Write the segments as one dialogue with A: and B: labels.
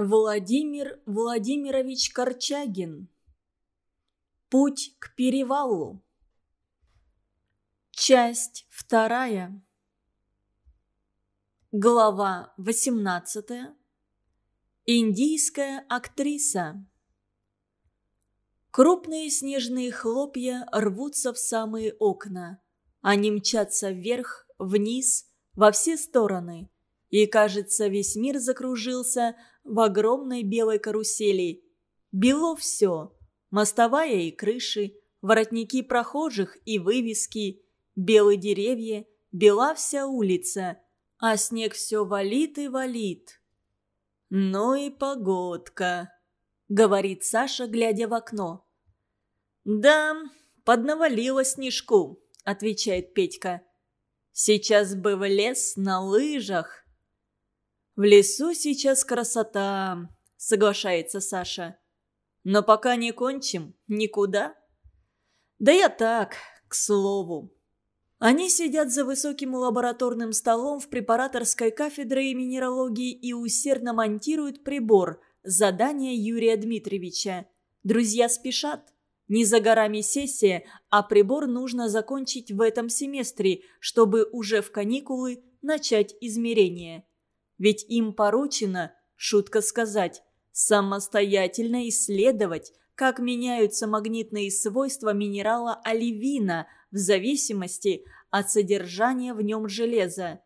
A: Владимир Владимирович Корчагин. Путь к перевалу. Часть вторая. Глава восемнадцатая. Индийская актриса. Крупные снежные хлопья рвутся в самые окна. Они мчатся вверх, вниз, во все стороны. И, кажется, весь мир закружился в огромной белой карусели. Бело все. Мостовая и крыши, воротники прохожих и вывески, белые деревья, бела вся улица, а снег все валит и валит. «Ну и погодка», — говорит Саша, глядя в окно. «Да, поднавалило снежку», — отвечает Петька. «Сейчас бы в лес на лыжах». «В лесу сейчас красота», — соглашается Саша. «Но пока не кончим, никуда». «Да я так, к слову». Они сидят за высоким лабораторным столом в препараторской кафедре минералогии и усердно монтируют прибор «Задание Юрия Дмитриевича». Друзья спешат. Не за горами сессия, а прибор нужно закончить в этом семестре, чтобы уже в каникулы начать измерение. Ведь им поручено, шутка сказать, самостоятельно исследовать, как меняются магнитные свойства минерала оливина в зависимости от содержания в нем железа.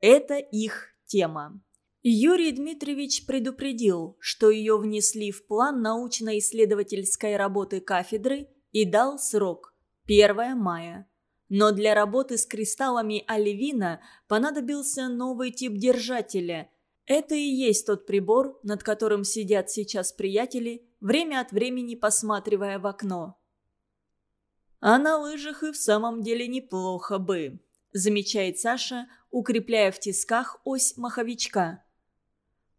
A: Это их тема. Юрий Дмитриевич предупредил, что ее внесли в план научно-исследовательской работы кафедры и дал срок – 1 мая. Но для работы с кристаллами оливина понадобился новый тип держателя. Это и есть тот прибор, над которым сидят сейчас приятели, время от времени посматривая в окно. «А на лыжах и в самом деле неплохо бы», – замечает Саша, укрепляя в тисках ось маховичка.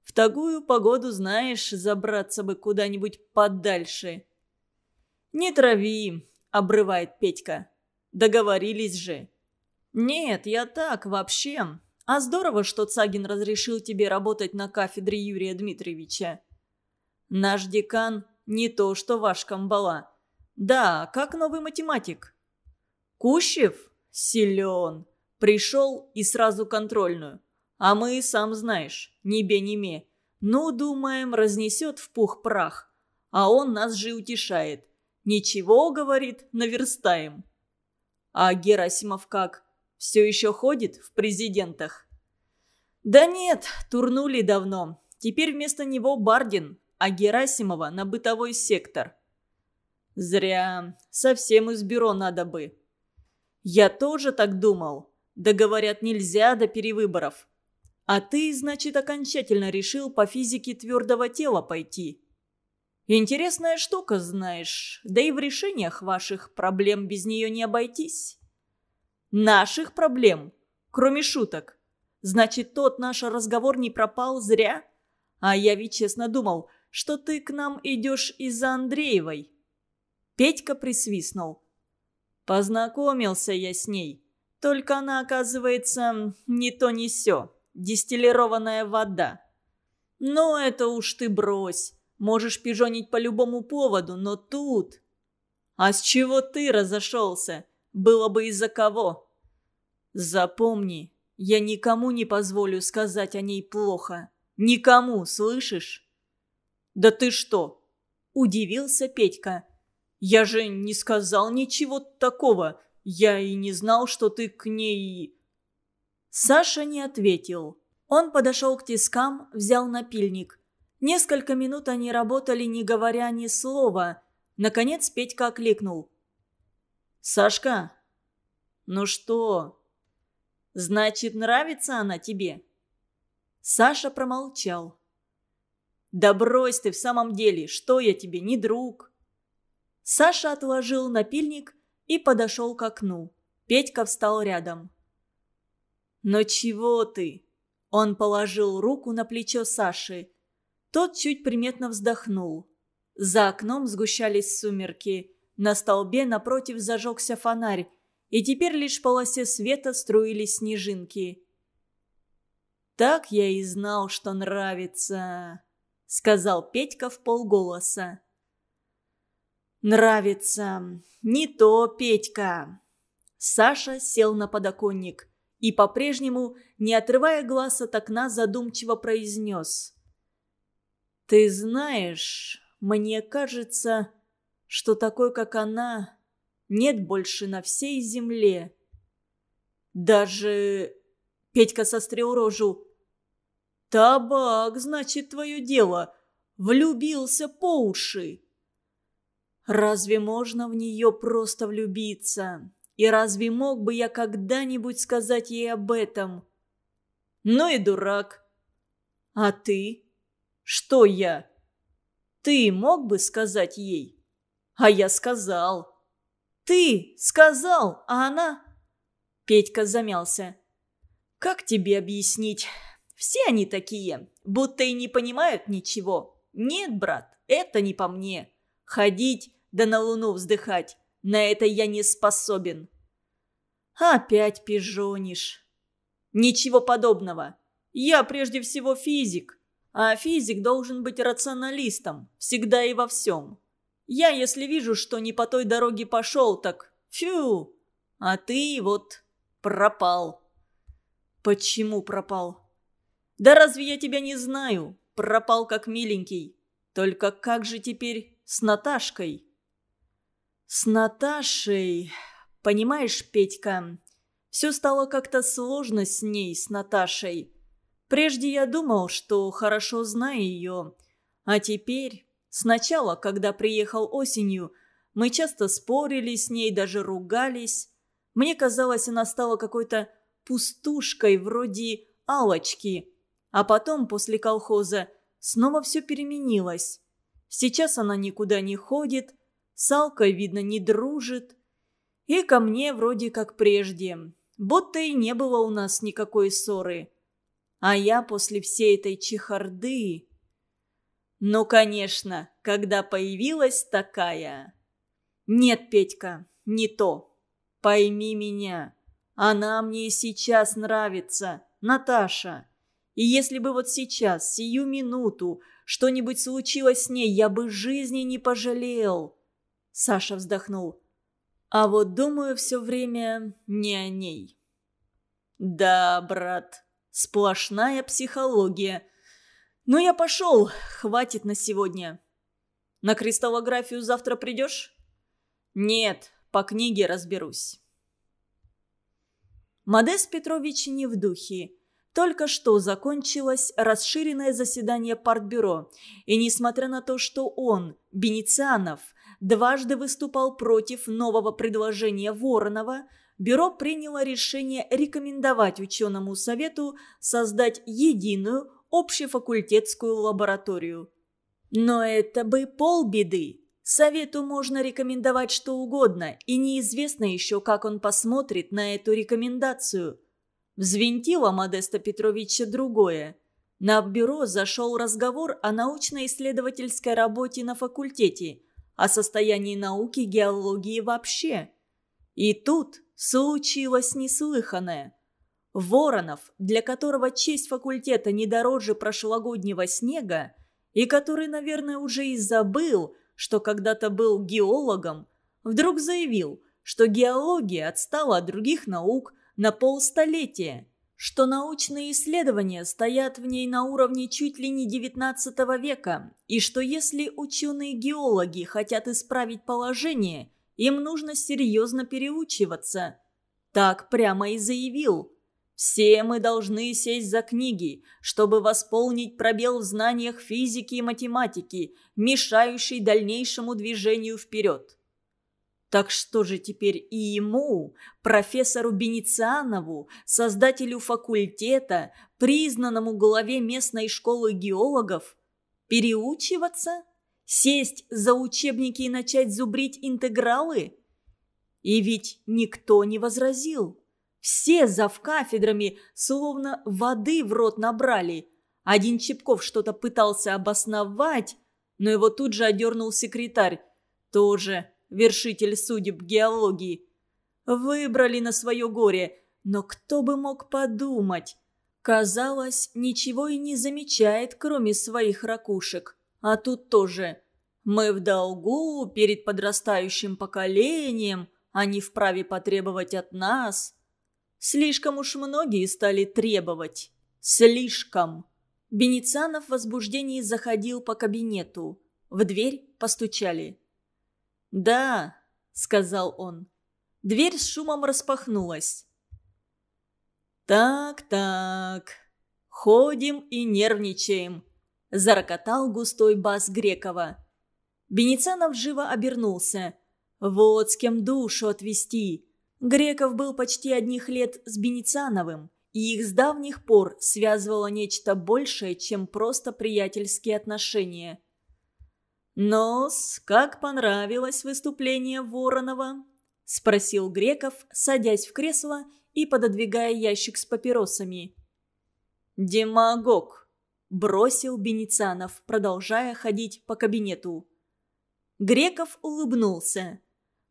A: «В такую погоду, знаешь, забраться бы куда-нибудь подальше». «Не трави», – обрывает Петька. Договорились же». «Нет, я так, вообще. А здорово, что Цагин разрешил тебе работать на кафедре Юрия Дмитриевича». «Наш декан не то, что ваш комбала. Да, как новый математик». «Кущев? Силен. Пришел и сразу контрольную. А мы, сам знаешь, ни бе ни ме. Ну, думаем, разнесет в пух прах. А он нас же утешает. Ничего, говорит, наверстаем». А Герасимов как? Все еще ходит в президентах? Да нет, турнули давно. Теперь вместо него Бардин, а Герасимова на бытовой сектор. Зря. Совсем из бюро надо бы. Я тоже так думал. Да говорят, нельзя до перевыборов. А ты, значит, окончательно решил по физике твердого тела пойти. Интересная штука, знаешь, да и в решениях ваших проблем без нее не обойтись. Наших проблем, кроме шуток. Значит, тот наш разговор не пропал зря? А я ведь честно думал, что ты к нам идешь из-за Андреевой. Петька присвистнул. Познакомился я с ней. Только она, оказывается, не то не сё. Дистиллированная вода. Но это уж ты брось. Можешь пижонить по любому поводу, но тут... А с чего ты разошелся? Было бы из-за кого. Запомни, я никому не позволю сказать о ней плохо. Никому, слышишь? Да ты что? Удивился Петька. Я же не сказал ничего такого. Я и не знал, что ты к ней... Саша не ответил. Он подошел к тискам, взял напильник. Несколько минут они работали, не говоря ни слова. Наконец Петька окликнул. «Сашка, ну что? Значит, нравится она тебе?» Саша промолчал. «Да брось ты в самом деле, что я тебе, не друг?» Саша отложил напильник и подошел к окну. Петька встал рядом. «Но чего ты?» Он положил руку на плечо Саши. Тот чуть приметно вздохнул. За окном сгущались сумерки. На столбе напротив зажегся фонарь, и теперь лишь в полосе света струились снежинки. «Так я и знал, что нравится», — сказал Петька в полголоса. «Нравится. Не то, Петька». Саша сел на подоконник и, по-прежнему, не отрывая глаз от окна, задумчиво произнес. «Ты знаешь, мне кажется, что такой, как она, нет больше на всей земле. Даже...» Петька сострил рожу. «Табак, значит, твое дело. Влюбился по уши». «Разве можно в нее просто влюбиться? И разве мог бы я когда-нибудь сказать ей об этом?» «Ну и дурак». «А ты?» «Что я?» «Ты мог бы сказать ей?» «А я сказал». «Ты сказал, а она...» Петька замялся. «Как тебе объяснить? Все они такие, будто и не понимают ничего. Нет, брат, это не по мне. Ходить да на луну вздыхать, на это я не способен. Опять пижонишь. Ничего подобного. Я прежде всего физик, а физик должен быть рационалистом, всегда и во всем. Я, если вижу, что не по той дороге пошел, так фью, а ты вот пропал. Почему пропал? «Да разве я тебя не знаю? Пропал как миленький. Только как же теперь с Наташкой?» «С Наташей... Понимаешь, Петька, все стало как-то сложно с ней, с Наташей. Прежде я думал, что хорошо знаю ее, а теперь, сначала, когда приехал осенью, мы часто спорили с ней, даже ругались. Мне казалось, она стала какой-то пустушкой вроде Алочки, а потом, после колхоза, снова все переменилось. Сейчас она никуда не ходит, с Алкой, видно, не дружит. И ко мне вроде как прежде, будто и не было у нас никакой ссоры. А я после всей этой чехарды... Ну, конечно, когда появилась такая... Нет, Петька, не то. Пойми меня. Она мне сейчас нравится, Наташа. И если бы вот сейчас, сию минуту, что-нибудь случилось с ней, я бы жизни не пожалел. Саша вздохнул. А вот думаю все время не о ней. Да, брат, сплошная психология. Ну я пошел, хватит на сегодня. На кристаллографию завтра придешь? Нет, по книге разберусь. Модест Петрович не в духе. Только что закончилось расширенное заседание партбюро, и несмотря на то, что он, Бенецианов, дважды выступал против нового предложения Воронова, бюро приняло решение рекомендовать ученому совету создать единую общефакультетскую лабораторию. Но это бы полбеды. Совету можно рекомендовать что угодно, и неизвестно еще, как он посмотрит на эту рекомендацию – Взвинтило Модеста Петровича другое. На бюро зашел разговор о научно-исследовательской работе на факультете, о состоянии науки геологии вообще. И тут случилось неслыханное. Воронов, для которого честь факультета не дороже прошлогоднего снега, и который, наверное, уже и забыл, что когда-то был геологом, вдруг заявил, что геология отстала от других наук – на полстолетия, что научные исследования стоят в ней на уровне чуть ли не XIX века, и что если ученые-геологи хотят исправить положение, им нужно серьезно переучиваться. Так прямо и заявил. Все мы должны сесть за книги, чтобы восполнить пробел в знаниях физики и математики, мешающий дальнейшему движению вперед. Так что же теперь и ему, профессору Бенецианову, создателю факультета, признанному главе местной школы геологов, переучиваться? Сесть за учебники и начать зубрить интегралы? И ведь никто не возразил. Все завкафедрами словно воды в рот набрали. Один Чепков что-то пытался обосновать, но его тут же одернул секретарь. Тоже вершитель судеб геологии. Выбрали на свое горе, но кто бы мог подумать? казалось, ничего и не замечает, кроме своих ракушек. А тут тоже. Мы в долгу перед подрастающим поколением, они вправе потребовать от нас. Слишком уж многие стали требовать. Слишком. Беницанов в возбуждении заходил по кабинету. В дверь постучали. «Да», — сказал он. Дверь с шумом распахнулась. «Так-так, ходим и нервничаем», – зарокотал густой бас Грекова. Беницанов живо обернулся. «Вот с кем душу отвести». Греков был почти одних лет с Беницановым, и их с давних пор связывало нечто большее, чем просто приятельские отношения. «Нос, как понравилось выступление Воронова?» – спросил Греков, садясь в кресло и пододвигая ящик с папиросами. «Демагог!» – бросил Беницанов, продолжая ходить по кабинету. Греков улыбнулся.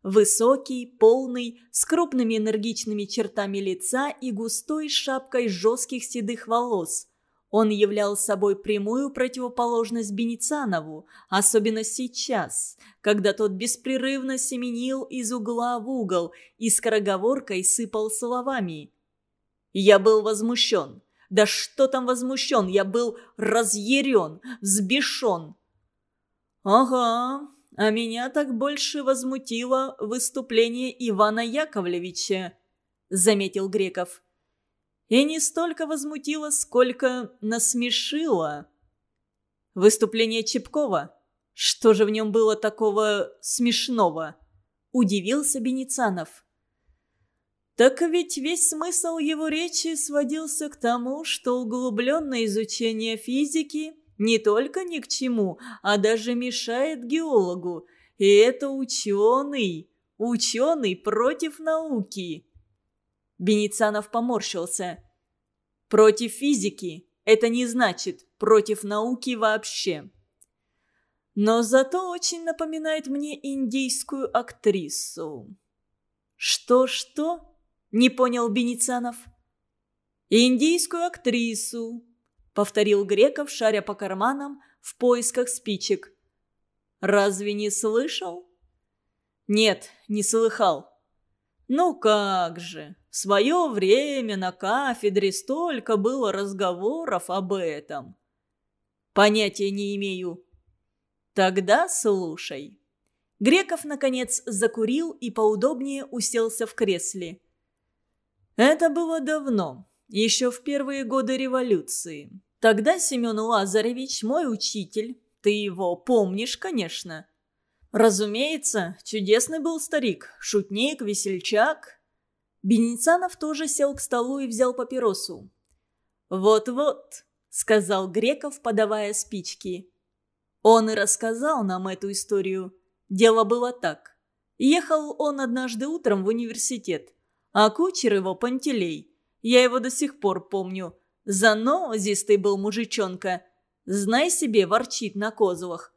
A: Высокий, полный, с крупными энергичными чертами лица и густой шапкой жестких седых волос – он являл собой прямую противоположность Беницанову, особенно сейчас, когда тот беспрерывно семенил из угла в угол и скороговоркой сыпал словами. «Я был возмущен. Да что там возмущен? Я был разъярен, взбешен». «Ага, а меня так больше возмутило выступление Ивана Яковлевича», — заметил Греков и не столько возмутила, сколько насмешила. Выступление Чепкова? Что же в нем было такого смешного? Удивился Беницанов. Так ведь весь смысл его речи сводился к тому, что углубленное изучение физики не только ни к чему, а даже мешает геологу. И это ученый, ученый против науки. Беницанов поморщился. «Против физики это не значит против науки вообще». Но зато очень напоминает мне индийскую актрису. «Что-что?» – не понял Беницанов. «Индийскую актрису», – повторил Греков, шаря по карманам в поисках спичек. «Разве не слышал?» «Нет, не слыхал». «Ну как же!» В свое время на кафедре столько было разговоров об этом. Понятия не имею. Тогда слушай. Греков, наконец, закурил и поудобнее уселся в кресле. Это было давно, еще в первые годы революции. Тогда Семен Лазаревич, мой учитель, ты его помнишь, конечно. Разумеется, чудесный был старик, шутник, весельчак, Беницанов тоже сел к столу и взял папиросу. «Вот-вот», — сказал Греков, подавая спички. Он и рассказал нам эту историю. Дело было так. Ехал он однажды утром в университет, а кучер его Пантелей. Я его до сих пор помню. Занозистый был мужичонка. Знай себе, ворчит на козлах.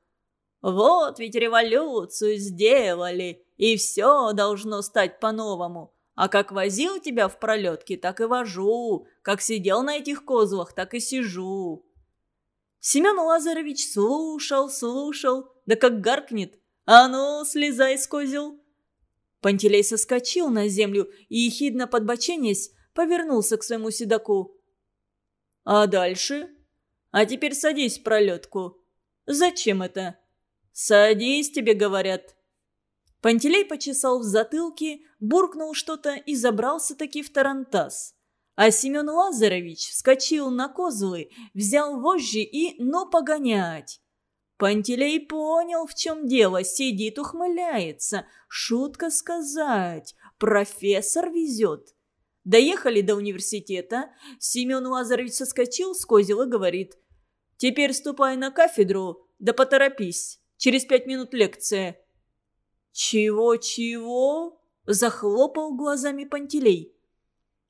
A: Вот ведь революцию сделали, и все должно стать по-новому. А как возил тебя в пролетке, так и вожу. Как сидел на этих козлах, так и сижу». Семен Лазаревич слушал, слушал, да как гаркнет. «А ну, слезай с козел!» Пантелей соскочил на землю и, ехидно подбоченясь, повернулся к своему седаку. «А дальше?» «А теперь садись в пролетку». «Зачем это?» «Садись, тебе говорят». Пантелей почесал в затылке, буркнул что-то и забрался-таки в тарантас. А Семен Лазаревич вскочил на козлы, взял вожжи и «ну погонять». Пантелей понял, в чем дело, сидит, ухмыляется. Шутка сказать, профессор везет. Доехали до университета, Семен Лазаревич соскочил с козел и говорит. «Теперь ступай на кафедру, да поторопись, через пять минут лекция». «Чего-чего?» – захлопал глазами Пантелей.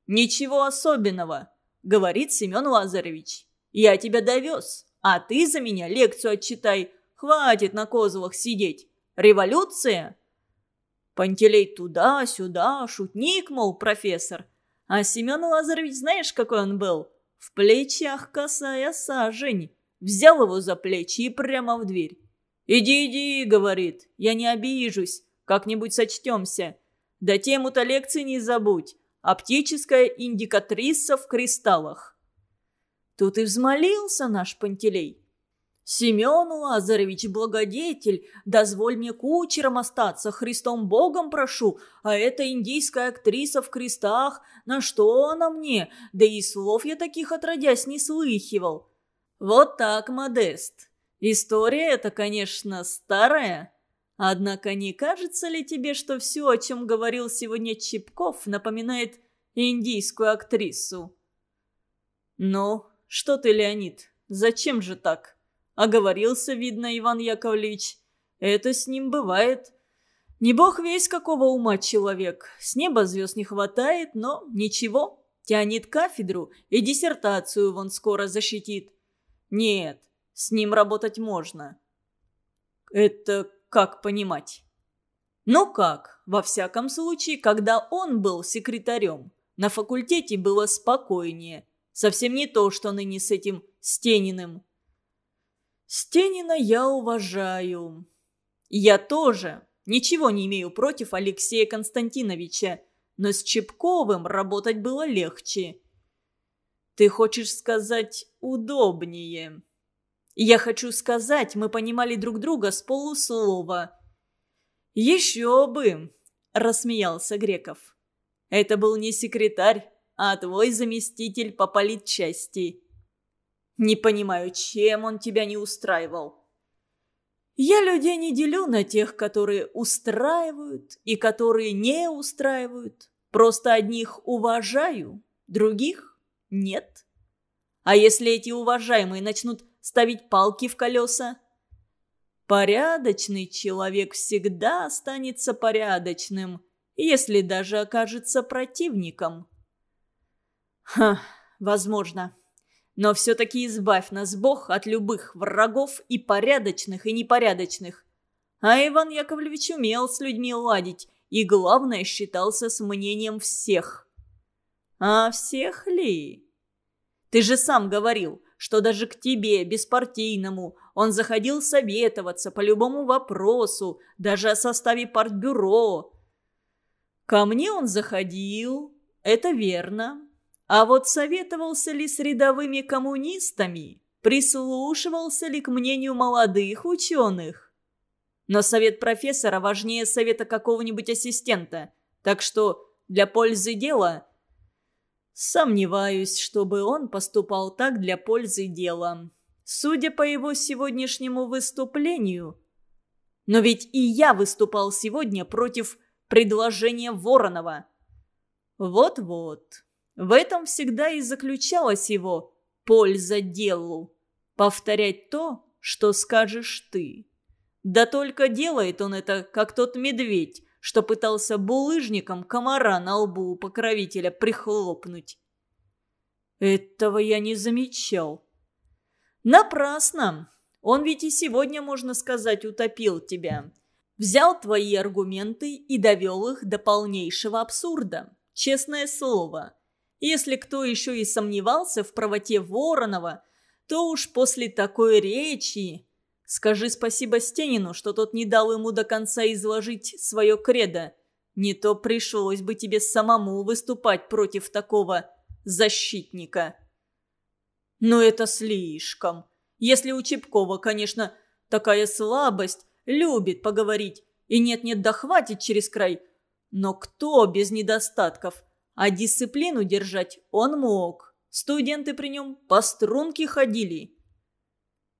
A: «Ничего особенного», – говорит Семен Лазаревич. «Я тебя довез, а ты за меня лекцию отчитай. Хватит на козлах сидеть. Революция?» Пантелей туда-сюда, шутник, мол, профессор. А Семен Лазаревич знаешь, какой он был? В плечах косая сажень. Взял его за плечи и прямо в дверь. «Иди, иди», — говорит, — «я не обижусь, как-нибудь сочтемся. Да тему-то лекции не забудь. Оптическая индикатриса в кристаллах». Тут и взмолился наш Пантелей. «Семен Лазаревич, благодетель, дозволь мне кучером остаться, Христом Богом прошу, а эта индийская актриса в крестах, на что она мне? Да и слов я таких отродясь не слыхивал». Вот так, Модест. История эта, конечно, старая. Однако не кажется ли тебе, что все, о чем говорил сегодня Чепков, напоминает индийскую актрису? Ну, что ты, Леонид, зачем же так? Оговорился, видно, Иван Яковлевич. Это с ним бывает. Не бог весь какого ума человек. С неба звезд не хватает, но ничего. Тянет кафедру и диссертацию вон скоро защитит. Нет, с ним работать можно. Это как понимать? Ну как, во всяком случае, когда он был секретарем, на факультете было спокойнее. Совсем не то, что ныне с этим Стениным. Стенина я уважаю. Я тоже ничего не имею против Алексея Константиновича, но с Чепковым работать было легче. Ты хочешь сказать удобнее? Я хочу сказать, мы понимали друг друга с полуслова. Еще бы, рассмеялся Греков. Это был не секретарь, а твой заместитель по политчасти. Не понимаю, чем он тебя не устраивал. Я людей не делю на тех, которые устраивают и которые не устраивают. Просто одних уважаю, других нет. А если эти уважаемые начнут ставить палки в колеса? Порядочный человек всегда останется порядочным, если даже окажется противником. Ха, возможно. Но все-таки избавь нас, Бог, от любых врагов и порядочных, и непорядочных. А Иван Яковлевич умел с людьми ладить, и, главное, считался с мнением всех. А всех ли? Ты же сам говорил, что даже к тебе, беспартийному, он заходил советоваться по любому вопросу, даже о составе партбюро. Ко мне он заходил, это верно, а вот советовался ли с рядовыми коммунистами? Прислушивался ли к мнению молодых ученых? Но совет профессора важнее совета какого-нибудь ассистента. Так что для пользы дела... Сомневаюсь, чтобы он поступал так для пользы дела. Судя по его сегодняшнему выступлению... Но ведь и я выступал сегодня против предложения Воронова. Вот-вот. В этом всегда и заключалась его польза делу. Повторять то, что скажешь ты. Да только делает он это, как тот медведь, что пытался булыжником комара на лбу у покровителя прихлопнуть. Этого я не замечал. Напрасно. Он ведь и сегодня, можно сказать, утопил тебя. Взял твои аргументы и довел их до полнейшего абсурда. Честное слово. Если кто еще и сомневался в правоте Воронова, то уж после такой речи... Скажи спасибо Стенину, что тот не дал ему до конца изложить свое кредо. Не то пришлось бы тебе самому выступать против такого защитника. Но это слишком. Если у Чепкова, конечно, такая слабость, любит поговорить, и нет-нет да через край. Но кто без недостатков? А дисциплину держать он мог. Студенты при нем по струнке ходили.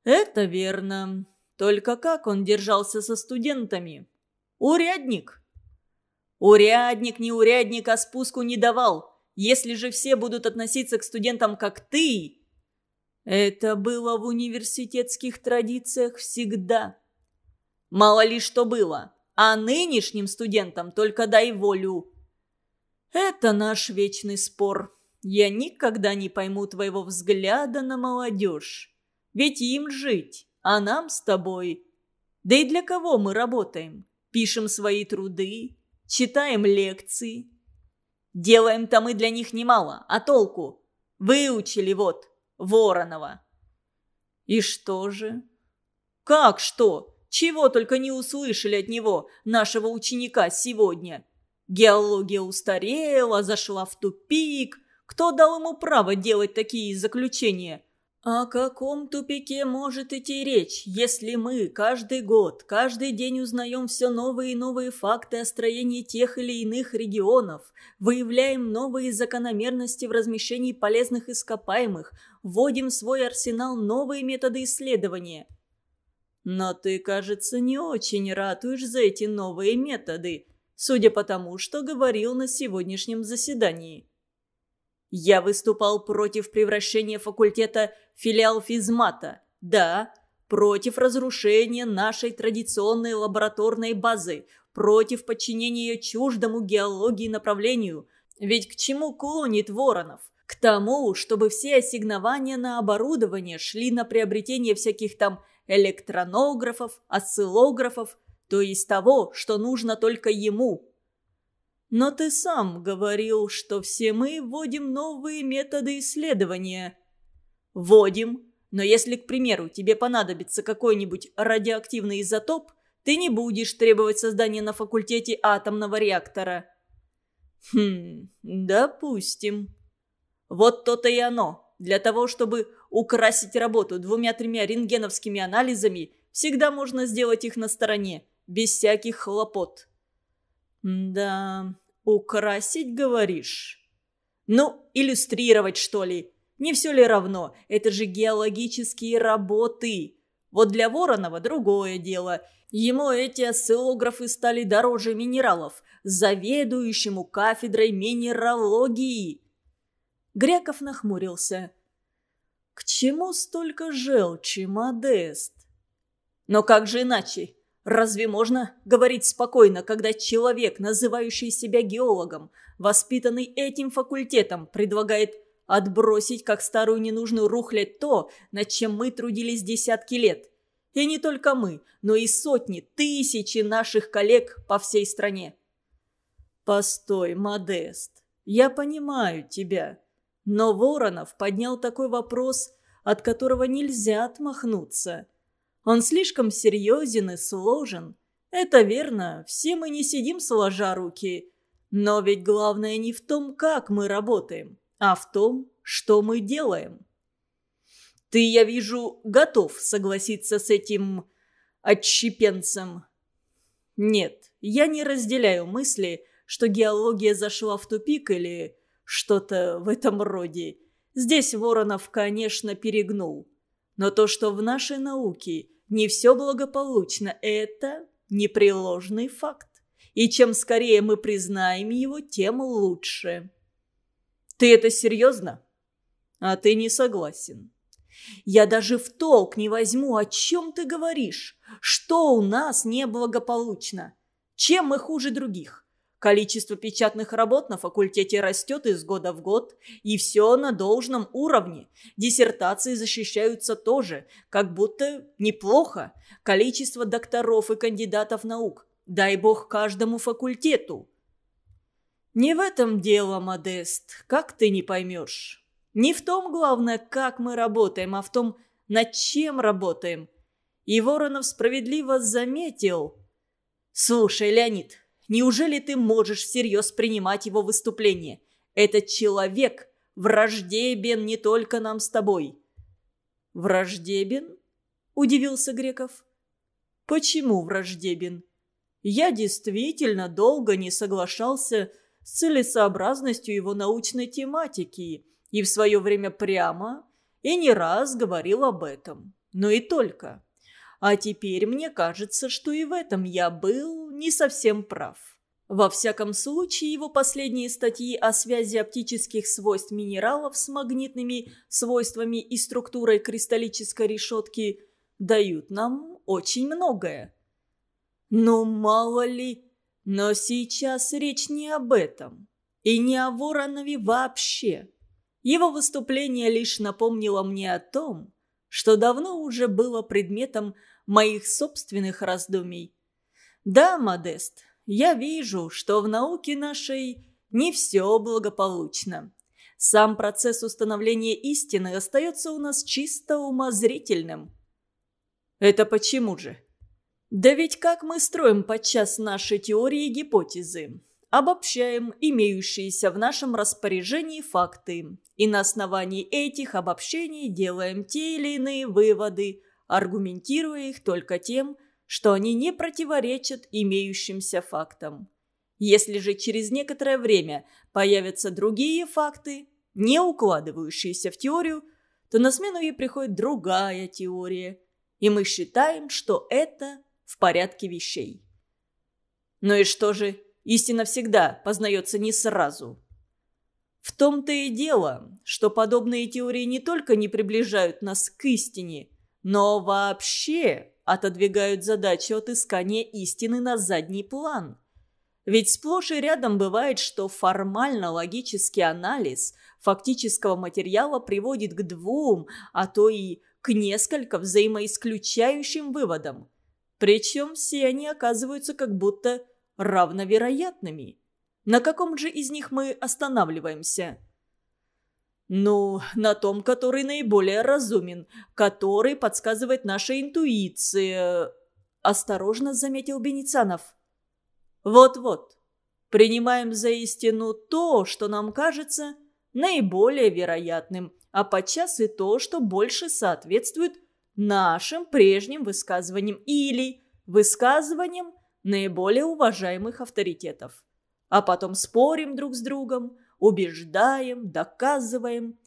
A: Это верно. Только как он держался со студентами? Урядник. Урядник, не урядник, а спуску не давал. Если же все будут относиться к студентам как ты... Это было в университетских традициях всегда. Мало ли что было. А нынешним студентам только дай волю. Это наш вечный спор. Я никогда не пойму твоего взгляда на молодежь. Ведь им жить, а нам с тобой. Да и для кого мы работаем? Пишем свои труды, читаем лекции. Делаем-то мы для них немало, а толку? Выучили вот, Воронова». «И что же?» «Как что? Чего только не услышали от него, нашего ученика, сегодня? Геология устарела, зашла в тупик. Кто дал ему право делать такие заключения? О каком тупике может идти речь, если мы каждый год, каждый день узнаем все новые и новые факты о строении тех или иных регионов, выявляем новые закономерности в размещении полезных ископаемых, вводим в свой арсенал новые методы исследования? Но ты, кажется, не очень ратуешь за эти новые методы, судя по тому, что говорил на сегодняшнем заседании. Я выступал против превращения факультета в филиал физмата. Да, против разрушения нашей традиционной лабораторной базы, против подчинения ее чуждому геологии направлению. Ведь к чему клонит Воронов? К тому, чтобы все ассигнования на оборудование шли на приобретение всяких там электронографов, осциллографов, то есть того, что нужно только ему, но ты сам говорил, что все мы вводим новые методы исследования. Вводим. Но если, к примеру, тебе понадобится какой-нибудь радиоактивный изотоп, ты не будешь требовать создания на факультете атомного реактора. Хм, допустим. Вот то-то и оно. Для того, чтобы украсить работу двумя-тремя рентгеновскими анализами, всегда можно сделать их на стороне, без всяких хлопот. «Да, украсить, говоришь?» «Ну, иллюстрировать, что ли? Не все ли равно? Это же геологические работы. Вот для Воронова другое дело. Ему эти осциллографы стали дороже минералов, заведующему кафедрой минералогии». Греков нахмурился. «К чему столько желчи, Модест?» «Но как же иначе? Разве можно говорить спокойно, когда человек, называющий себя геологом, воспитанный этим факультетом, предлагает отбросить как старую ненужную рухлядь то, над чем мы трудились десятки лет? И не только мы, но и сотни, тысячи наших коллег по всей стране. Постой, Модест, я понимаю тебя. Но Воронов поднял такой вопрос, от которого нельзя отмахнуться – он слишком серьезен и сложен. Это верно, все мы не сидим сложа руки. Но ведь главное не в том, как мы работаем, а в том, что мы делаем. Ты, я вижу, готов согласиться с этим отщепенцем. Нет, я не разделяю мысли, что геология зашла в тупик или что-то в этом роде. Здесь Воронов, конечно, перегнул. Но то, что в нашей науке не все благополучно. Это непреложный факт. И чем скорее мы признаем его, тем лучше. Ты это серьезно? А ты не согласен. Я даже в толк не возьму, о чем ты говоришь. Что у нас неблагополучно? Чем мы хуже других? Количество печатных работ на факультете растет из года в год, и все на должном уровне. Диссертации защищаются тоже, как будто неплохо. Количество докторов и кандидатов наук. Дай бог каждому факультету. Не в этом дело, Модест, как ты не поймешь. Не в том главное, как мы работаем, а в том, над чем работаем. И Воронов справедливо заметил. Слушай, Леонид, Неужели ты можешь всерьез принимать его выступление? Этот человек враждебен не только нам с тобой». «Враждебен?» – удивился Греков. «Почему враждебен? Я действительно долго не соглашался с целесообразностью его научной тематики и в свое время прямо и не раз говорил об этом. Но и только. А теперь мне кажется, что и в этом я был не совсем прав. Во всяком случае, его последние статьи о связи оптических свойств минералов с магнитными свойствами и структурой кристаллической решетки дают нам очень многое. Но мало ли, но сейчас речь не об этом. И не о Воронове вообще. Его выступление лишь напомнило мне о том, что давно уже было предметом моих собственных раздумий. Да, Модест, я вижу, что в науке нашей не все благополучно. Сам процесс установления истины остается у нас чисто умозрительным. Это почему же? Да ведь как мы строим подчас наши теории и гипотезы? Обобщаем имеющиеся в нашем распоряжении факты, и на основании этих обобщений делаем те или иные выводы, аргументируя их только тем, что они не противоречат имеющимся фактам. Если же через некоторое время появятся другие факты, не укладывающиеся в теорию, то на смену ей приходит другая теория, и мы считаем, что это в порядке вещей. Ну и что же, истина всегда познается не сразу. В том-то и дело, что подобные теории не только не приближают нас к истине, но вообще отодвигают задачу отыскания истины на задний план. Ведь сплошь и рядом бывает, что формально-логический анализ фактического материала приводит к двум, а то и к несколько взаимоисключающим выводам. Причем все они оказываются как будто равновероятными. На каком же из них мы останавливаемся? Ну, на том, который наиболее разумен, который подсказывает наша интуиция, осторожно заметил Беницанов. Вот-вот, принимаем за истину то, что нам кажется наиболее вероятным, а подчас и то, что больше соответствует нашим прежним высказываниям или высказываниям наиболее уважаемых авторитетов. А потом спорим друг с другом, убеждаем, доказываем.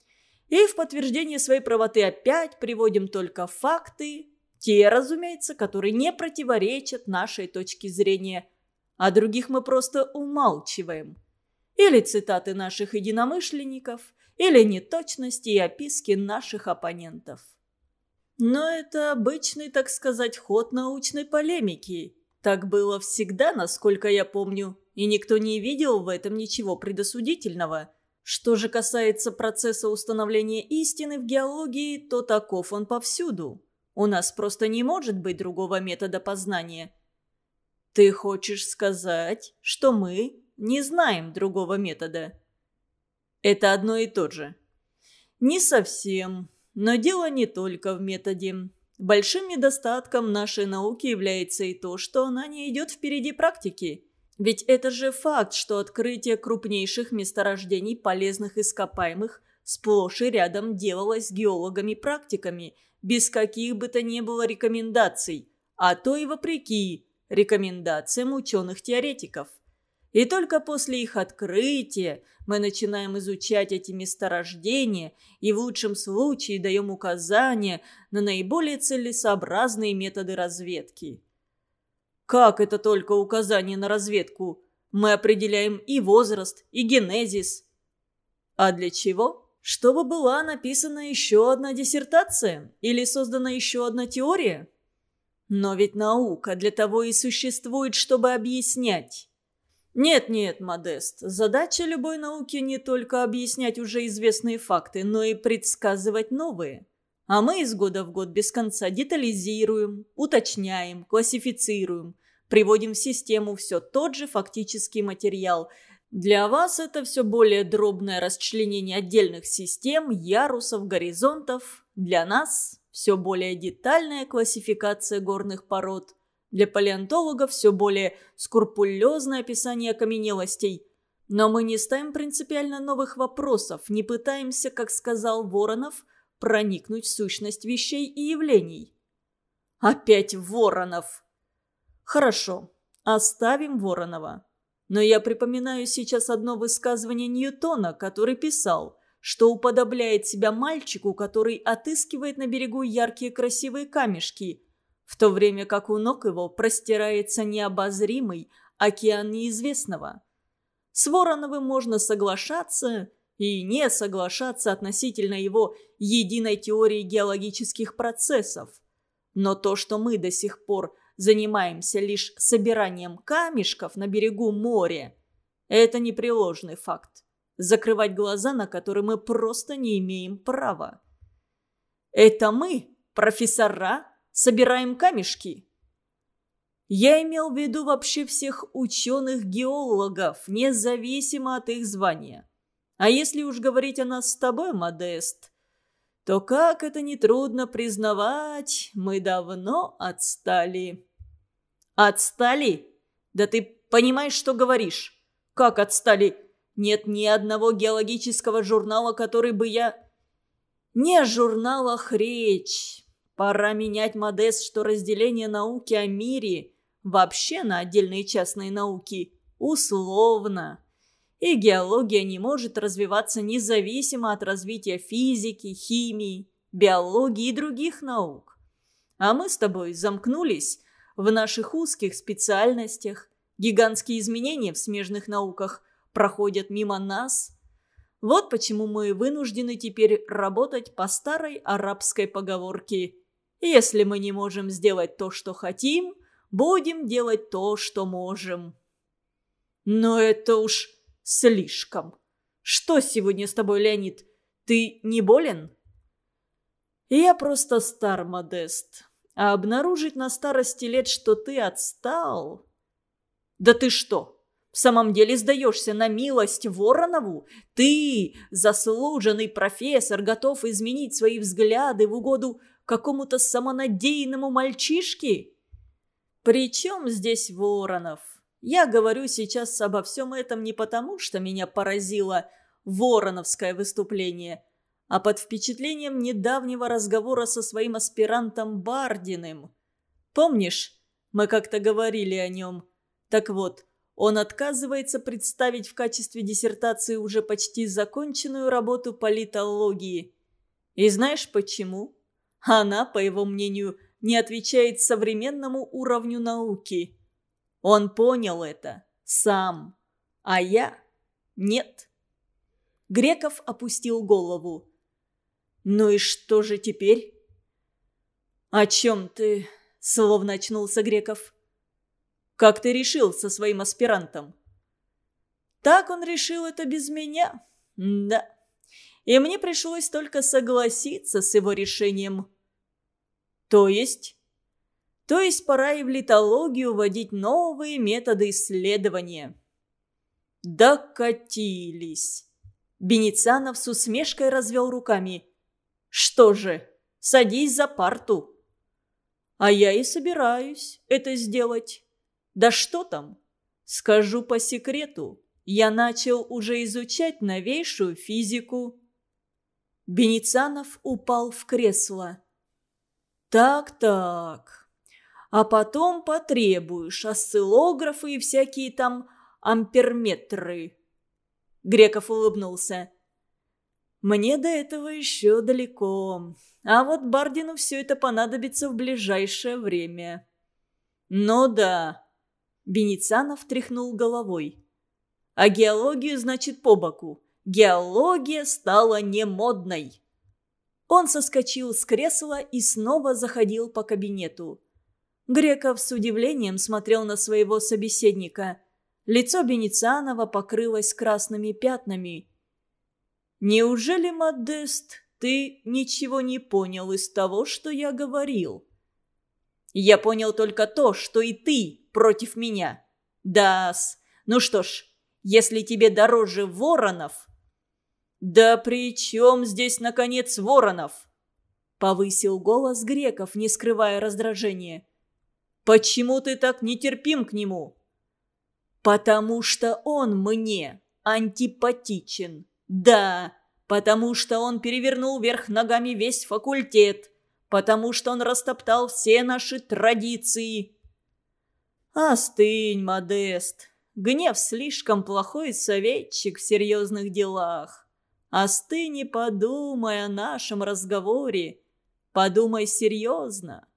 A: И в подтверждение своей правоты опять приводим только факты, те, разумеется, которые не противоречат нашей точке зрения, а других мы просто умалчиваем. Или цитаты наших единомышленников, или неточности и описки наших оппонентов. Но это обычный, так сказать, ход научной полемики. Так было всегда, насколько я помню, и никто не видел в этом ничего предосудительного. Что же касается процесса установления истины в геологии, то таков он повсюду. У нас просто не может быть другого метода познания. Ты хочешь сказать, что мы не знаем другого метода? Это одно и то же. Не совсем. Но дело не только в методе. Большим недостатком нашей науки является и то, что она не идет впереди практики. Ведь это же факт, что открытие крупнейших месторождений полезных ископаемых сплошь и рядом делалось геологами-практиками, без каких бы то ни было рекомендаций, а то и вопреки рекомендациям ученых-теоретиков. И только после их открытия мы начинаем изучать эти месторождения и в лучшем случае даем указания на наиболее целесообразные методы разведки. Как это только указание на разведку? Мы определяем и возраст, и генезис. А для чего? Чтобы была написана еще одна диссертация или создана еще одна теория? Но ведь наука для того и существует, чтобы объяснять. Нет-нет, Модест, задача любой науки не только объяснять уже известные факты, но и предсказывать новые. А мы из года в год без конца детализируем, уточняем, классифицируем, приводим в систему все тот же фактический материал. Для вас это все более дробное расчленение отдельных систем, ярусов, горизонтов. Для нас все более детальная классификация горных пород. Для палеонтологов все более скрупулезное описание окаменелостей. Но мы не ставим принципиально новых вопросов, не пытаемся, как сказал Воронов, проникнуть в сущность вещей и явлений. Опять Воронов! Хорошо, оставим Воронова. Но я припоминаю сейчас одно высказывание Ньютона, который писал, что уподобляет себя мальчику, который отыскивает на берегу яркие красивые камешки – в то время как у ног его простирается необозримый океан неизвестного. С Вороновым можно соглашаться и не соглашаться относительно его единой теории геологических процессов. Но то, что мы до сих пор занимаемся лишь собиранием камешков на берегу моря, это непреложный факт, закрывать глаза на которые мы просто не имеем права. Это мы, профессора, собираем камешки?» Я имел в виду вообще всех ученых-геологов, независимо от их звания. А если уж говорить о нас с тобой, Модест, то, как это нетрудно признавать, мы давно отстали». «Отстали? Да ты понимаешь, что говоришь? Как отстали? Нет ни одного геологического журнала, который бы я...» «Не о журналах речь. Пора менять Модест, что разделение науки о мире вообще на отдельные частные науки условно» и геология не может развиваться независимо от развития физики, химии, биологии и других наук. А мы с тобой замкнулись в наших узких специальностях, гигантские изменения в смежных науках проходят мимо нас. Вот почему мы вынуждены теперь работать по старой арабской поговорке «Если мы не можем сделать то, что хотим, будем делать то, что можем». Но это уж слишком. Что сегодня с тобой, Леонид? Ты не болен? Я просто стар, Модест. А обнаружить на старости лет, что ты отстал... Да ты что, в самом деле сдаешься на милость Воронову? Ты, заслуженный профессор, готов изменить свои взгляды в угоду какому-то самонадеянному мальчишке? Причем здесь Воронов? Я говорю сейчас обо всем этом не потому, что меня поразило вороновское выступление, а под впечатлением недавнего разговора со своим аспирантом Бардиным. Помнишь, мы как-то говорили о нем? Так вот, он отказывается представить в качестве диссертации уже почти законченную работу политологии. И знаешь почему? Она, по его мнению, не отвечает современному уровню науки – он понял это сам, а я нет. Греков опустил голову. «Ну и что же теперь?» «О чем ты?» – словно очнулся Греков. «Как ты решил со своим аспирантом?» «Так он решил это без меня. Да. И мне пришлось только согласиться с его решением». «То есть?» То есть пора и в литологию вводить новые методы исследования. Докатились. Беницанов с усмешкой развел руками. Что же, садись за парту. А я и собираюсь это сделать. Да что там? Скажу по секрету. Я начал уже изучать новейшую физику. Беницанов упал в кресло. Так-так а потом потребуешь осциллографы и всякие там амперметры». Греков улыбнулся. «Мне до этого еще далеко, а вот Бардину все это понадобится в ближайшее время». «Ну да», — Беницанов тряхнул головой. «А геологию, значит, по боку. Геология стала немодной». Он соскочил с кресла и снова заходил по кабинету. Греков с удивлением смотрел на своего собеседника. Лицо Беницанова покрылось красными пятнами. «Неужели, Модест, ты ничего не понял из того, что я говорил?» «Я понял только то, что и ты против меня. Да-с. Ну что ж, если тебе дороже Воронов...» «Да при чем здесь, наконец, Воронов?» Повысил голос Греков, не скрывая раздражения. Почему ты так нетерпим к нему?» «Потому что он мне антипатичен. Да, потому что он перевернул вверх ногами весь факультет, потому что он растоптал все наши традиции». «Остынь, Модест. Гнев слишком плохой советчик в серьезных делах. Остынь и подумай о нашем разговоре. Подумай серьезно.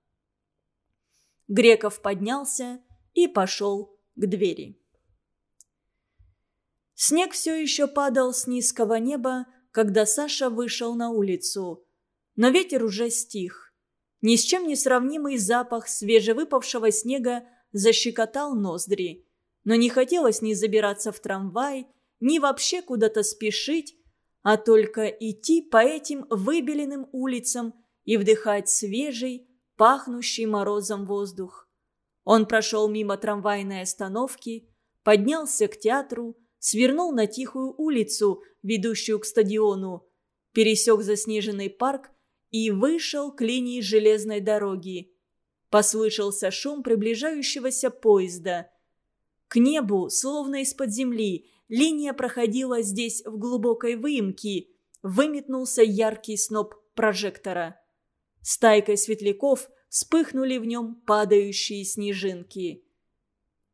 A: Греков поднялся и пошел к двери. Снег все еще падал с низкого неба, когда Саша вышел на улицу. Но ветер уже стих. Ни с чем не сравнимый запах свежевыпавшего снега защекотал ноздри. Но не хотелось ни забираться в трамвай, ни вообще куда-то спешить, а только идти по этим выбеленным улицам и вдыхать свежий, пахнущий морозом воздух. Он прошел мимо трамвайной остановки, поднялся к театру, свернул на тихую улицу, ведущую к стадиону, пересек заснеженный парк и вышел к линии железной дороги. Послышался шум приближающегося поезда. К небу, словно из-под земли, линия проходила здесь в глубокой выемке, выметнулся яркий сноп прожектора. Стайкой светляков вспыхнули в нем падающие снежинки.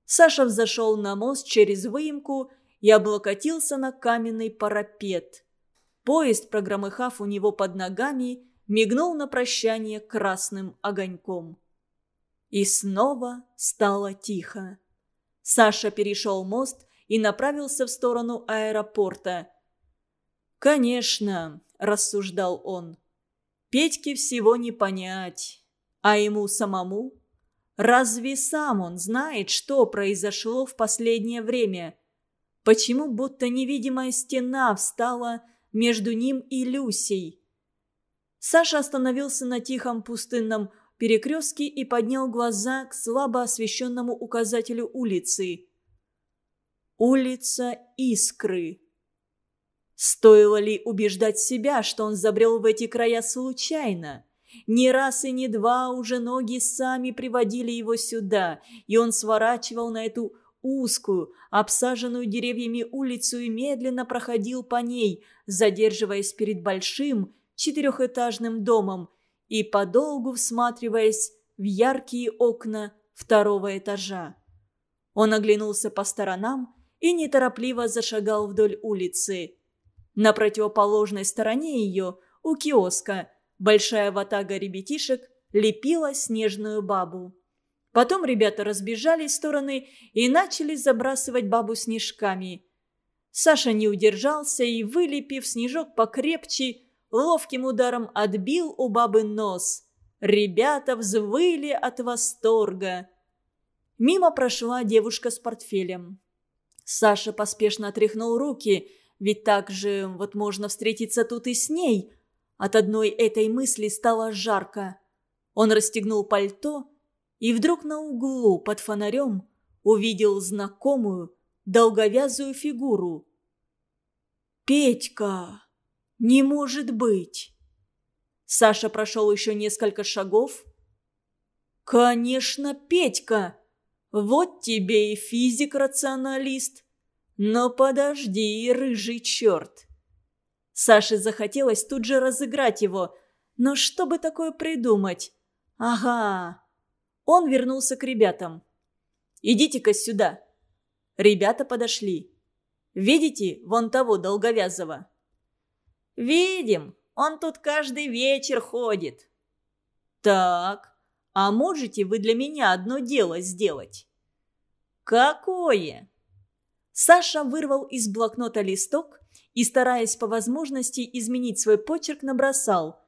A: Саша взошел на мост через выемку и облокотился на каменный парапет. Поезд, прогромыхав у него под ногами, мигнул на прощание красным огоньком. И снова стало тихо. Саша перешел мост и направился в сторону аэропорта. «Конечно», – рассуждал он, – «Петьке всего не понять, а ему самому Разве сам он знает, что произошло в последнее время? Почему будто невидимая стена встала между ним и Люсей? Саша остановился на тихом пустынном перекрестке и поднял глаза к слабо освещенному указателю улицы. Улица Искры. Стоило ли убеждать себя, что он забрел в эти края случайно? Не раз и не два уже ноги сами приводили его сюда, и он сворачивал на эту узкую, обсаженную деревьями улицу и медленно проходил по ней, задерживаясь перед большим четырехэтажным домом и подолгу всматриваясь в яркие окна второго этажа. Он оглянулся по сторонам и неторопливо зашагал вдоль улицы. На противоположной стороне ее, у киоска, Большая ватага ребятишек лепила снежную бабу. Потом ребята разбежались в стороны и начали забрасывать бабу снежками. Саша не удержался и, вылепив снежок покрепче, ловким ударом отбил у бабы нос. Ребята взвыли от восторга. Мимо прошла девушка с портфелем. Саша поспешно отряхнул руки, ведь так же вот можно встретиться тут и с ней, от одной этой мысли стало жарко. Он расстегнул пальто и вдруг на углу под фонарем увидел знакомую долговязую фигуру. «Петька! Не может быть!» Саша прошел еще несколько шагов. «Конечно, Петька! Вот тебе и физик-рационалист! Но подожди, рыжий черт! Саше захотелось тут же разыграть его. Но что бы такое придумать? Ага. Он вернулся к ребятам. «Идите-ка сюда». Ребята подошли. «Видите вон того долговязого?» «Видим. Он тут каждый вечер ходит». «Так, а можете вы для меня одно дело сделать?» «Какое?» Саша вырвал из блокнота листок и, стараясь по возможности изменить свой почерк, набросал.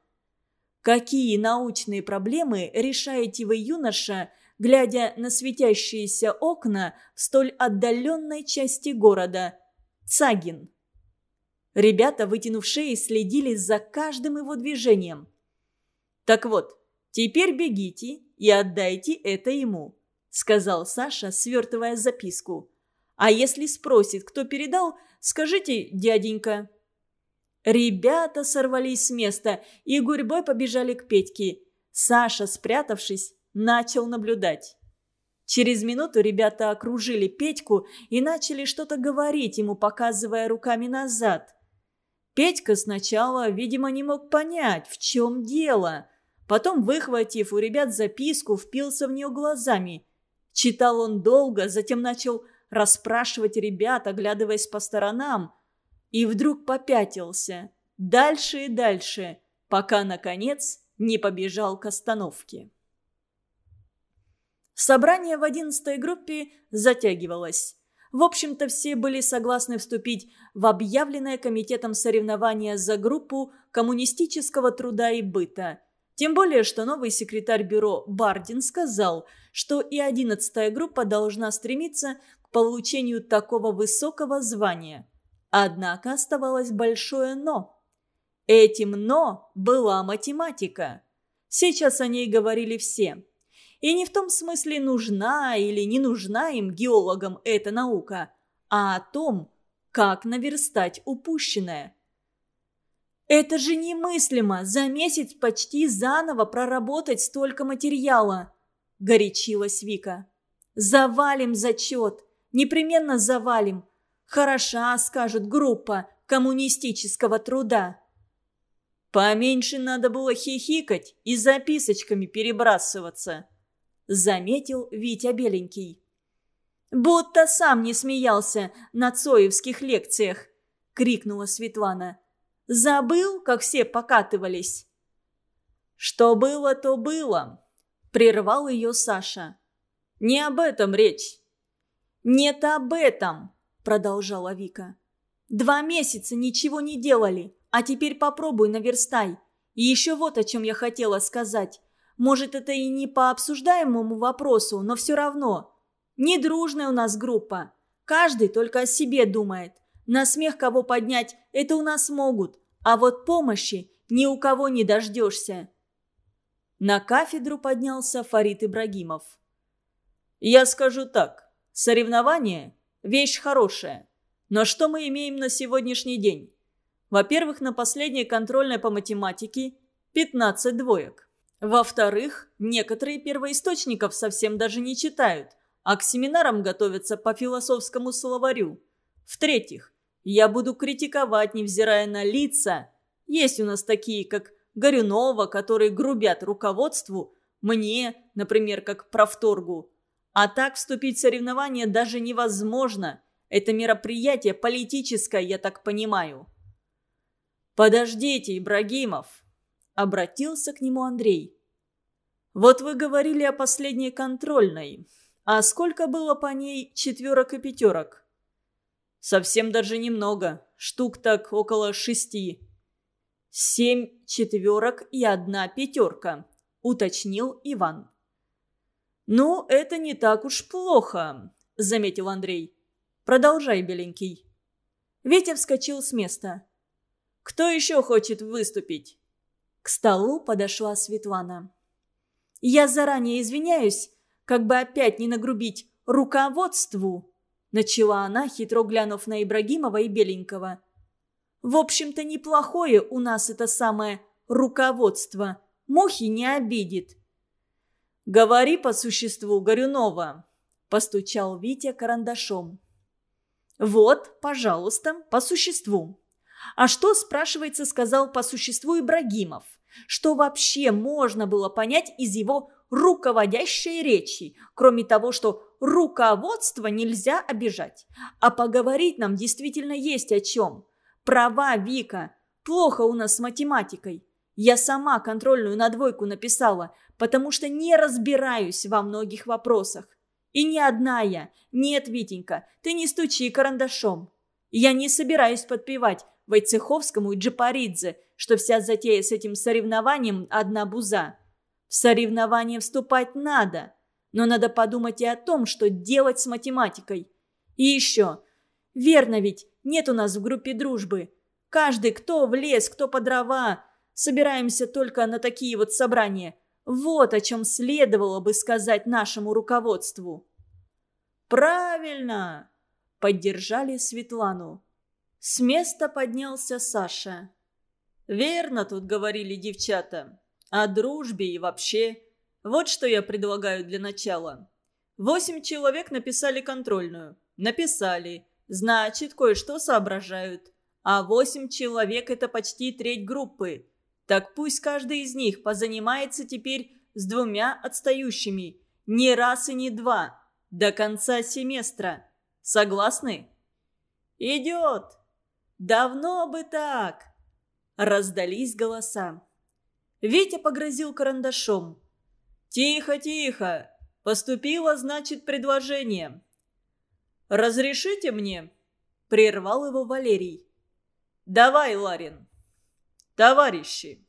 A: «Какие научные проблемы решаете вы, юноша, глядя на светящиеся окна в столь отдаленной части города? Цагин». Ребята, вытянув шеи, следили за каждым его движением. «Так вот, теперь бегите и отдайте это ему», — сказал Саша, свертывая записку. «А если спросит, кто передал, Скажите, дяденька». Ребята сорвались с места и гурьбой побежали к Петьке. Саша, спрятавшись, начал наблюдать. Через минуту ребята окружили Петьку и начали что-то говорить ему, показывая руками назад. Петька сначала, видимо, не мог понять, в чем дело. Потом, выхватив у ребят записку, впился в нее глазами. Читал он долго, затем начал расспрашивать ребят, оглядываясь по сторонам. И вдруг попятился. Дальше и дальше, пока, наконец, не побежал к остановке. Собрание в одиннадцатой группе затягивалось. В общем-то, все были согласны вступить в объявленное комитетом соревнования за группу коммунистического труда и быта. Тем более, что новый секретарь бюро Бардин сказал, что и одиннадцатая группа должна стремиться получению такого высокого звания. Однако оставалось большое «но». Этим «но» была математика. Сейчас о ней говорили все. И не в том смысле, нужна или не нужна им, геологам, эта наука, а о том, как наверстать упущенное. «Это же немыслимо! За месяц почти заново проработать столько материала!» – горячилась Вика. «Завалим зачет! Непременно завалим! Хороша, скажет группа коммунистического труда!»
B: «Поменьше надо было хихикать и записочками перебрасываться», – заметил Витя Беленький.
A: «Будто сам не смеялся на цоевских лекциях!» – крикнула Светлана. «Забыл, как все покатывались?»
B: «Что было, то было», – прервал ее Саша. «Не об этом речь».
A: «Нет об этом», – продолжала Вика. «Два месяца ничего не делали, а теперь попробуй наверстай. И еще вот о чем я хотела сказать. Может, это и не по обсуждаемому вопросу, но все равно. Недружная у нас группа. Каждый только о себе думает. На смех кого поднять – это у нас могут. А вот помощи ни у кого не дождешься.
B: На кафедру поднялся Фарид Ибрагимов. «Я скажу так. Соревнование – вещь хорошая. Но что мы имеем на сегодняшний день? Во-первых, на последней контрольной по математике 15 двоек. Во-вторых, некоторые первоисточников совсем даже не читают, а к семинарам готовятся по философскому словарю. В-третьих, я буду критиковать, невзирая на лица. Есть у нас такие, как Горюнова, которые грубят руководству, мне, например, как правторгу. А так вступить в соревнования даже невозможно. Это мероприятие политическое, я так понимаю. «Подождите, Ибрагимов!» – обратился к нему Андрей. «Вот вы говорили о последней контрольной. А сколько было по ней четверок и пятерок?» «Совсем даже немного. Штук так около шести». «Семь четверок и одна пятерка», – уточнил Иван. «Ну, это не так уж плохо», – заметил Андрей. «Продолжай, беленький». Ветя вскочил с места. Кто еще хочет выступить?»
A: К столу подошла Светлана. «Я заранее извиняюсь, как бы опять не нагрубить руководству», начала она, хитро глянув на Ибрагимова и Беленького. «В общем-то, неплохое у нас это самое руководство. Мухи не обидит».
B: «Говори по существу, Горюнова», – постучал Витя карандашом.
A: «Вот, пожалуйста, по существу. А что, спрашивается, сказал по существу Ибрагимов? Что вообще можно было понять из его руководящей речи, кроме того, что руководство нельзя обижать. А поговорить нам действительно есть о чем. Права, Вика. Плохо у нас с математикой. Я сама контрольную на двойку написала, потому что не разбираюсь во многих вопросах. И не одна я. Нет, Витенька, ты не стучи карандашом. Я не собираюсь подпевать Войцеховскому и Джапаридзе, что вся затея с этим соревнованием – одна буза. В соревнование вступать надо, но надо подумать и о том, что делать с математикой. И еще. Верно ведь, нет у нас в группе дружбы. Каждый, кто в лес, кто по дрова. Собираемся только на такие вот собрания. Вот о чем следовало бы сказать нашему руководству.
B: «Правильно!» – поддержали Светлану. С места поднялся Саша. «Верно тут говорили девчата. О дружбе и вообще. Вот что я предлагаю для начала. Восемь человек написали контрольную. Написали. Значит, кое-что соображают. А восемь человек – это почти треть группы. Так пусть каждый из них позанимается теперь с двумя отстающими. Не раз и не два. До конца семестра. Согласны? «Идет!» Давно бы так!» Раздались голоса. Витя погрозил карандашом. «Тихо, тихо! Поступило, значит, предложение!» «Разрешите мне?» Прервал его Валерий. «Давай, Ларин!» «Товарищи,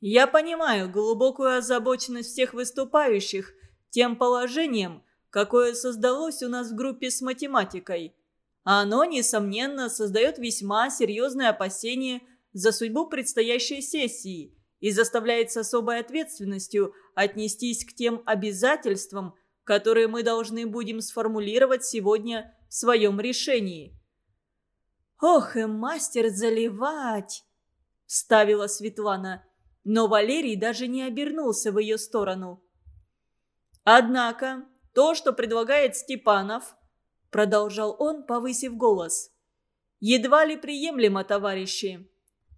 B: я понимаю глубокую озабоченность всех выступающих тем положением, какое создалось у нас в группе с математикой. Оно, несомненно, создает весьма серьезные опасения за судьбу предстоящей сессии и заставляет с особой ответственностью отнестись к тем обязательствам, которые мы должны будем сформулировать сегодня в своем решении.
A: «Ох, и мастер заливать!» – вставила Светлана, но Валерий даже не обернулся в ее сторону.
B: «Однако то, что предлагает Степанов, – продолжал он, повысив голос, – едва ли приемлемо, товарищи.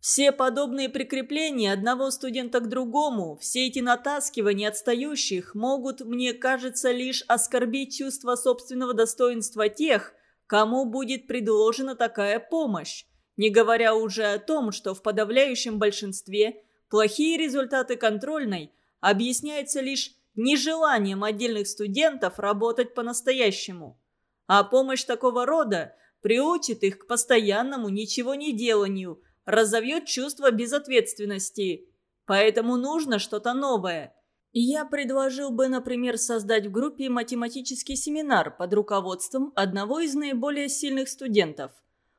B: Все подобные прикрепления одного студента к другому, все эти натаскивания отстающих могут, мне кажется, лишь оскорбить чувство собственного достоинства тех, кому будет предложена такая помощь, не говоря уже о том, что в подавляющем большинстве плохие результаты контрольной объясняются лишь нежеланием отдельных студентов работать по-настоящему. А помощь такого рода приучит их к постоянному ничего не деланию – разовьет чувство безответственности. Поэтому нужно что-то новое. Я предложил бы, например, создать в группе математический семинар под руководством одного из наиболее сильных студентов.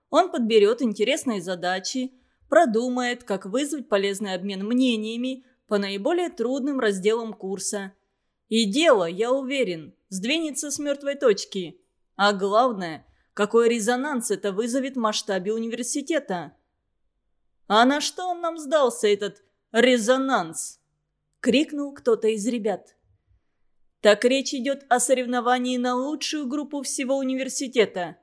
B: Он подберет интересные задачи, продумает, как вызвать полезный обмен мнениями по наиболее трудным разделам курса. И дело, я уверен, сдвинется с мертвой точки. А главное, какой резонанс это вызовет в масштабе университета. «А на что он нам сдался, этот резонанс?» — крикнул кто-то из ребят. «Так речь идет о соревновании на лучшую группу всего университета».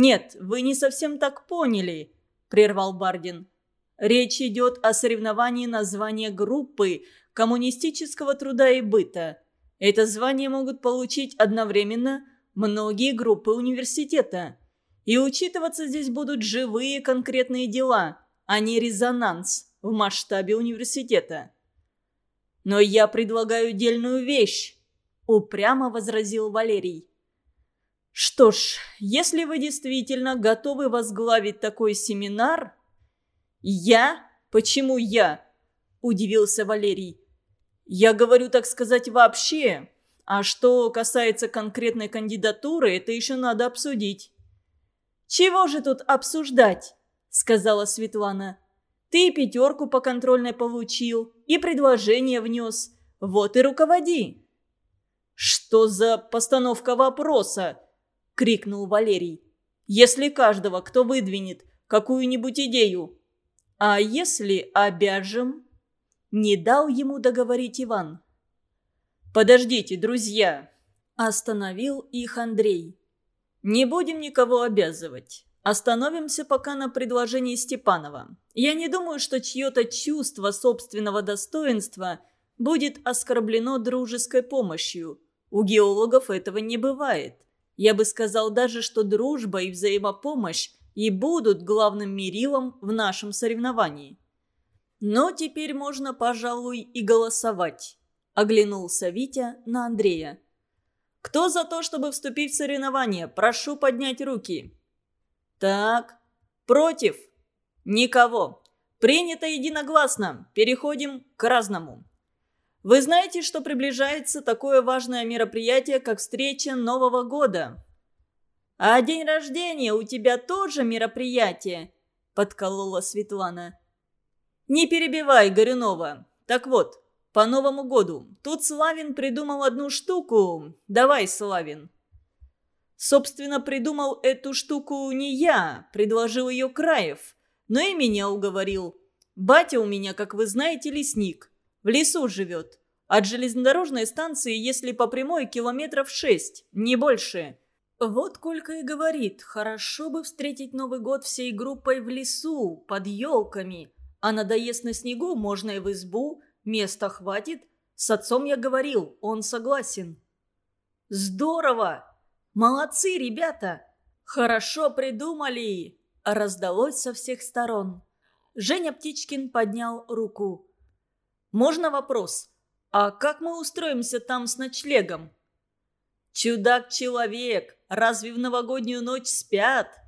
B: «Нет, вы не совсем так поняли», — прервал Бардин. «Речь идет о соревновании на звание группы коммунистического труда и быта. Это звание могут получить одновременно многие группы университета. И учитываться здесь будут живые конкретные дела, а не резонанс в масштабе университета. «Но я предлагаю дельную вещь», – упрямо возразил Валерий. «Что ж, если вы действительно готовы возглавить такой семинар...» «Я? Почему я?» – удивился Валерий. «Я говорю, так сказать, вообще. А что касается конкретной кандидатуры, это еще надо обсудить». «Чего же тут обсуждать?» – сказала Светлана. «Ты пятерку по контрольной получил и предложение внес. Вот и руководи». «Что за постановка вопроса?» – крикнул Валерий. «Если каждого, кто выдвинет какую-нибудь идею». «А если обяжем?» Не дал ему договорить Иван. «Подождите, друзья!» Остановил их Андрей. Не будем никого обязывать. Остановимся пока на предложении Степанова. Я не думаю, что чье-то чувство собственного достоинства будет оскорблено дружеской помощью. У геологов этого не бывает. Я бы сказал даже, что дружба и взаимопомощь и будут главным мерилом в нашем соревновании. Но теперь можно, пожалуй, и голосовать. Оглянулся Витя на Андрея. Кто за то, чтобы вступить в соревнование? Прошу поднять руки. Так, против? Никого. Принято единогласно. Переходим к разному. Вы знаете, что приближается такое важное мероприятие, как встреча Нового года? А день рождения у тебя тоже мероприятие? Подколола Светлана. Не перебивай, Горюнова. Так вот, по Новому году. Тут Славин придумал одну штуку. Давай, Славин. Собственно, придумал эту штуку не я, предложил ее Краев, но и меня уговорил. Батя у меня, как вы знаете, лесник. В лесу живет. От железнодорожной станции, если по прямой, километров шесть, не больше. Вот Колька и говорит, хорошо бы встретить Новый год всей группой в лесу, под елками. А надоест на снегу, можно и в избу, Места хватит? С отцом я говорил, он согласен. Здорово! Молодцы, ребята! Хорошо придумали! Раздалось со всех сторон. Женя Птичкин поднял руку. «Можно вопрос? А как мы устроимся там с ночлегом?» «Чудак-человек! Разве в новогоднюю ночь спят?»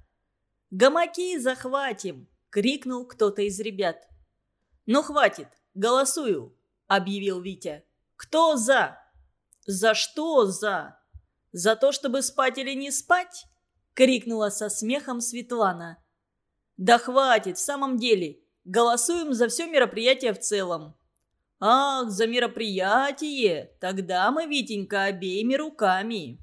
B: «Гамаки захватим!» — крикнул кто-то из ребят. «Ну, хватит! «Голосую», — объявил Витя. «Кто за?» «За что за?» «За то, чтобы спать или не спать?» — крикнула со смехом Светлана. «Да хватит, в самом деле. Голосуем за все мероприятие в целом». «Ах, за мероприятие! Тогда мы, Витенька, обеими руками».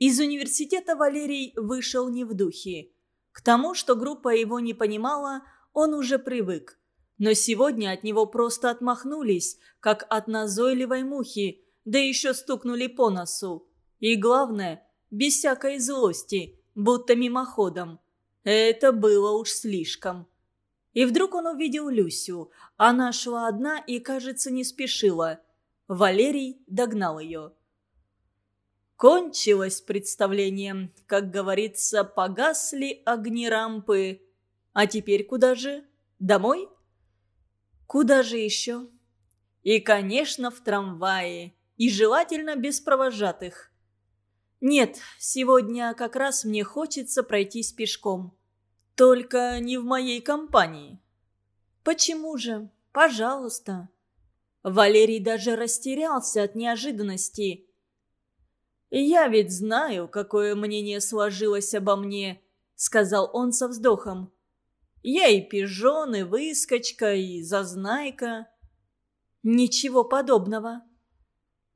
A: Из университета Валерий вышел не в духе. К тому, что группа его не понимала, он уже привык. Но сегодня от него просто отмахнулись, как от назойливой мухи, да еще стукнули по носу. И главное, без всякой злости, будто мимоходом. Это было уж слишком. И вдруг он увидел Люсю. Она шла одна и, кажется, не спешила. Валерий догнал ее. Кончилось представление. Как говорится, погасли огни рампы. А теперь куда же? Домой? Куда же еще? И, конечно, в трамвае. И желательно без провожатых. Нет, сегодня как раз мне хочется пройтись пешком. Только не в моей компании. Почему же? Пожалуйста. Валерий даже растерялся от неожиданности. «Я ведь знаю, какое мнение сложилось обо мне», — сказал он со вздохом. «Я и пижон, и выскочка, и зазнайка». «Ничего подобного».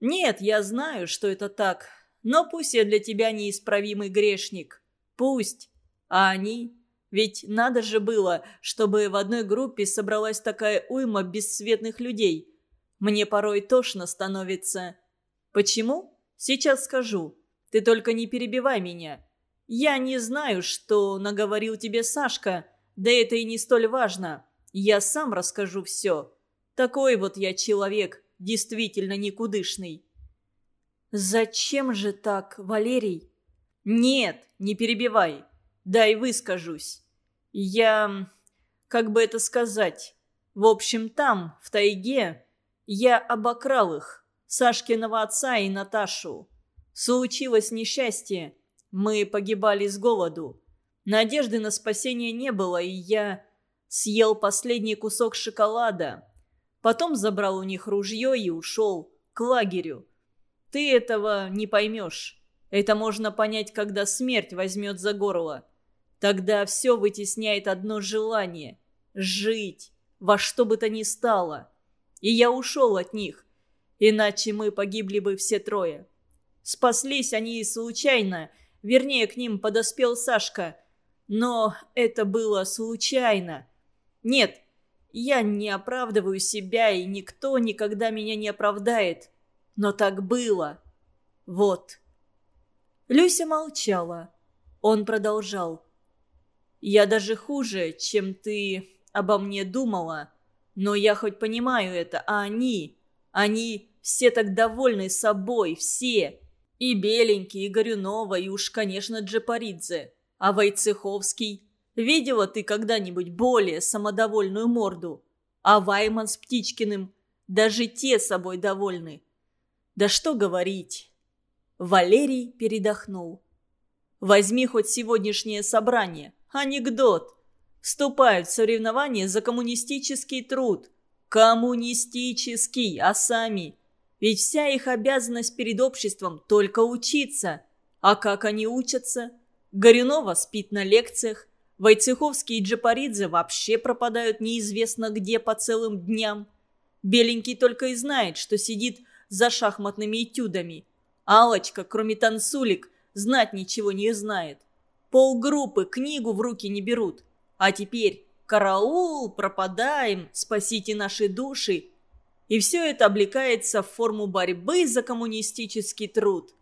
A: «Нет, я знаю, что это так, но пусть я для тебя неисправимый грешник. Пусть. А они? Ведь надо же было, чтобы в одной группе собралась такая уйма бесцветных людей. Мне порой тошно становится. Почему?» Сейчас скажу. Ты только не перебивай меня. Я не знаю, что наговорил тебе Сашка, да это и не столь важно. Я сам расскажу все. Такой вот я человек, действительно никудышный». «Зачем же так, Валерий?» «Нет, не перебивай. Дай выскажусь. Я... как бы это сказать? В общем, там, в тайге, я обокрал их. Сашкиного отца и Наташу. Случилось несчастье. Мы погибали с голоду. Надежды на спасение не было, и я съел последний кусок шоколада. Потом забрал у них ружье и ушел к лагерю. Ты этого не поймешь. Это можно понять, когда смерть возьмет за горло. Тогда все вытесняет одно желание – жить, во что бы то ни стало. И я ушел от них, Иначе мы погибли бы все трое. Спаслись они случайно, вернее, к ним подоспел Сашка. Но это было случайно. Нет, я не оправдываю себя, и никто никогда меня не оправдает. Но так было. Вот. Люся молчала. Он продолжал. «Я даже хуже, чем ты обо мне думала. Но я хоть понимаю это, а они... Они все так довольны собой, все. И Беленький, и Горюнова, и уж, конечно, Джапаридзе. А Войцеховский? Видела ты когда-нибудь более самодовольную морду? А Вайман с Птичкиным? Даже те собой довольны. Да что говорить. Валерий передохнул. Возьми хоть сегодняшнее собрание. Анекдот. Вступают в соревнования за коммунистический труд. Коммунистический, а сами. Ведь вся их обязанность перед обществом только учиться. А как они учатся? Горюнова спит на лекциях. Войцеховский и Джапаридзе вообще пропадают неизвестно где по целым дням. Беленький только и знает, что сидит за шахматными этюдами. Алочка, кроме танцулик, знать ничего не знает. Полгруппы книгу в руки не берут. А теперь «Караул! Пропадаем! Спасите наши души!» И все это облекается в форму борьбы за коммунистический труд.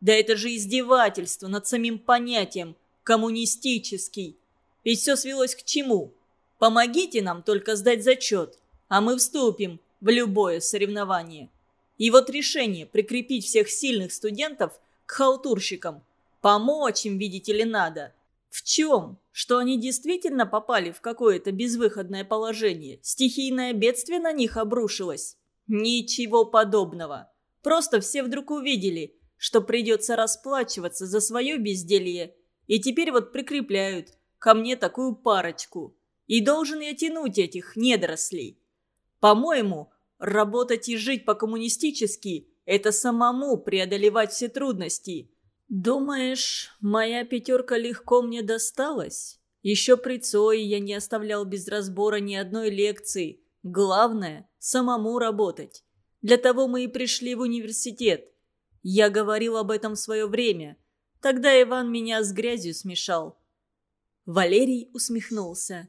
A: Да это же издевательство над самим понятием «коммунистический». Ведь все свелось к чему? Помогите нам только сдать зачет, а мы вступим в любое соревнование. И вот решение прикрепить всех сильных студентов к халтурщикам. Помочь им, видите ли, надо. В чем? Что они действительно попали в какое-то безвыходное положение? Стихийное бедствие на них обрушилось? Ничего подобного. Просто все вдруг увидели, что придется расплачиваться за свое безделье. И теперь вот прикрепляют ко мне такую парочку. И должен я тянуть этих недорослей. По-моему, работать и жить по-коммунистически – это самому преодолевать все трудности – «Думаешь, моя пятерка легко мне досталась? Еще при ЦОИ я не оставлял без разбора ни одной лекции. Главное – самому работать. Для того мы и пришли в университет. Я говорил об этом в свое время.
B: Тогда Иван меня с грязью смешал».
A: Валерий усмехнулся.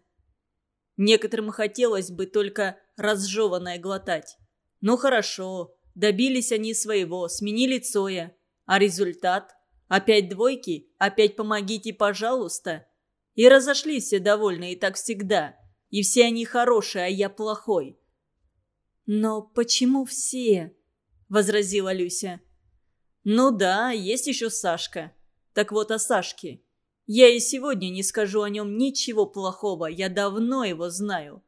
B: Некоторым хотелось бы только разжеванное глотать. Ну хорошо, добились они своего, сменили Цоя. А результат? Опять двойки? Опять помогите, пожалуйста? И разошлись все довольны, и так всегда. И все они хорошие, а я плохой.
A: «Но почему все?» – возразила Люся.
B: «Ну да, есть еще Сашка. Так вот о Сашке. Я и сегодня не скажу о нем ничего плохого, я давно его знаю.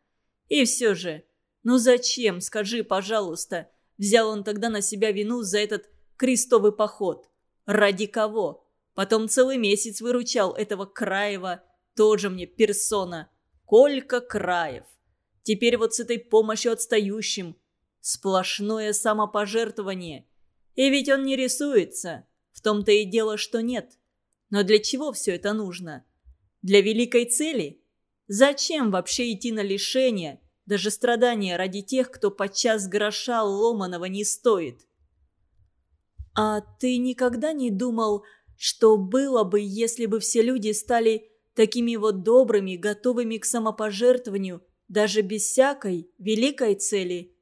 B: И все же, ну зачем, скажи, пожалуйста, взял он тогда на себя вину за этот крестовый поход? Ради кого? Потом целый месяц выручал этого Краева, тоже мне персона. Колька Краев. Теперь вот с этой помощью отстающим. Сплошное самопожертвование. И ведь он не рисуется. В том-то и дело, что нет. Но для чего все это нужно? Для великой цели? Зачем вообще идти на лишение, даже страдания ради тех, кто подчас гроша ломаного не стоит?
A: А ты никогда не думал, что было бы, если бы все люди стали такими вот добрыми, готовыми к самопожертвованию, даже без всякой великой цели?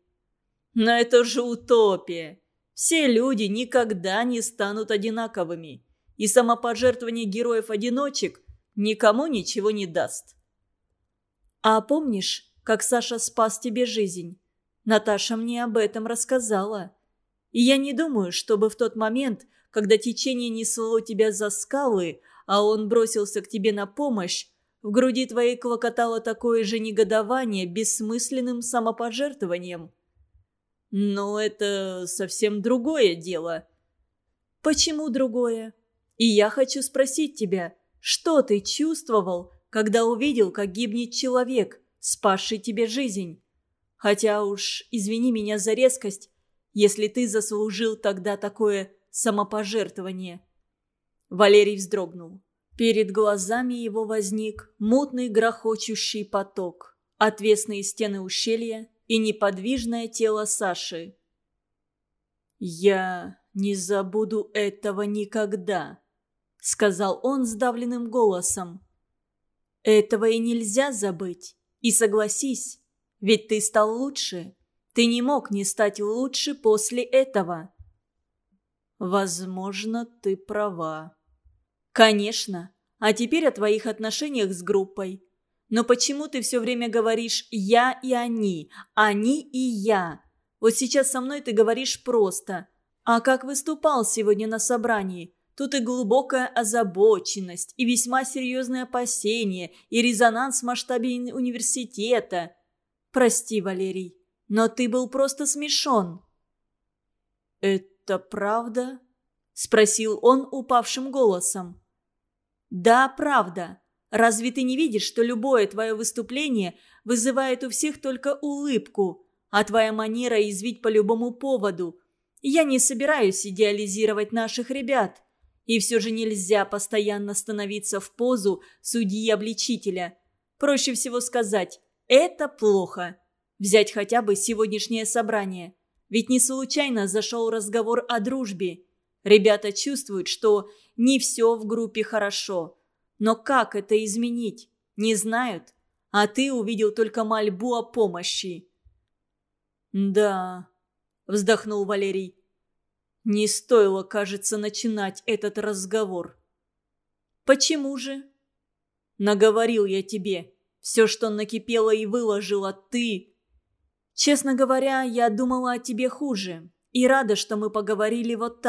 B: Но это же утопия. Все люди никогда не станут одинаковыми и самопожертвование героев-одиночек никому ничего не даст.
A: А помнишь, как Саша спас тебе жизнь? Наташа мне об этом рассказала. И я не думаю, чтобы в тот момент, когда течение несло тебя за скалы, а он бросился к тебе на помощь, в груди твоей клокотало такое же негодование бессмысленным самопожертвованием.
B: Но это совсем другое дело.
A: Почему другое? И я хочу спросить тебя, что ты чувствовал, когда увидел, как гибнет человек, спасший тебе жизнь? Хотя уж, извини меня за резкость, если ты заслужил тогда такое самопожертвование». Валерий вздрогнул. Перед глазами его возник мутный грохочущий поток, отвесные стены ущелья и неподвижное тело Саши. «Я не забуду этого никогда», — сказал он сдавленным голосом. «Этого и нельзя забыть. И согласись, ведь ты стал лучше. Ты не мог не стать лучше после этого».
B: «Возможно, ты права».
A: «Конечно. А теперь о твоих отношениях с группой. Но почему ты все время говоришь «я» и «они», «они» и «я»? Вот сейчас со мной ты говоришь просто. А как выступал сегодня на собрании? Тут и глубокая озабоченность, и весьма серьезные опасения, и резонанс в масштабе университета. Прости, Валерий, но ты был просто смешон.
B: «Это правда?»
A: – спросил он упавшим голосом. «Да, правда. Разве ты не видишь, что любое твое выступление вызывает у всех только улыбку, а твоя манера извить по любому поводу? Я не собираюсь идеализировать наших ребят». И все же нельзя постоянно становиться в позу судьи-обличителя. Проще всего сказать «это плохо». Взять хотя бы сегодняшнее собрание. Ведь не случайно зашел разговор о дружбе. Ребята чувствуют, что не все в группе хорошо. Но как это изменить? Не знают. А ты увидел только мольбу о помощи.
B: «Да», — вздохнул Валерий. Не стоило, кажется, начинать этот разговор.
A: Почему же?
B: Наговорил я тебе. Все, что накипело и выложила ты.
A: Честно говоря, я думала о тебе хуже. И рада, что мы поговорили вот так.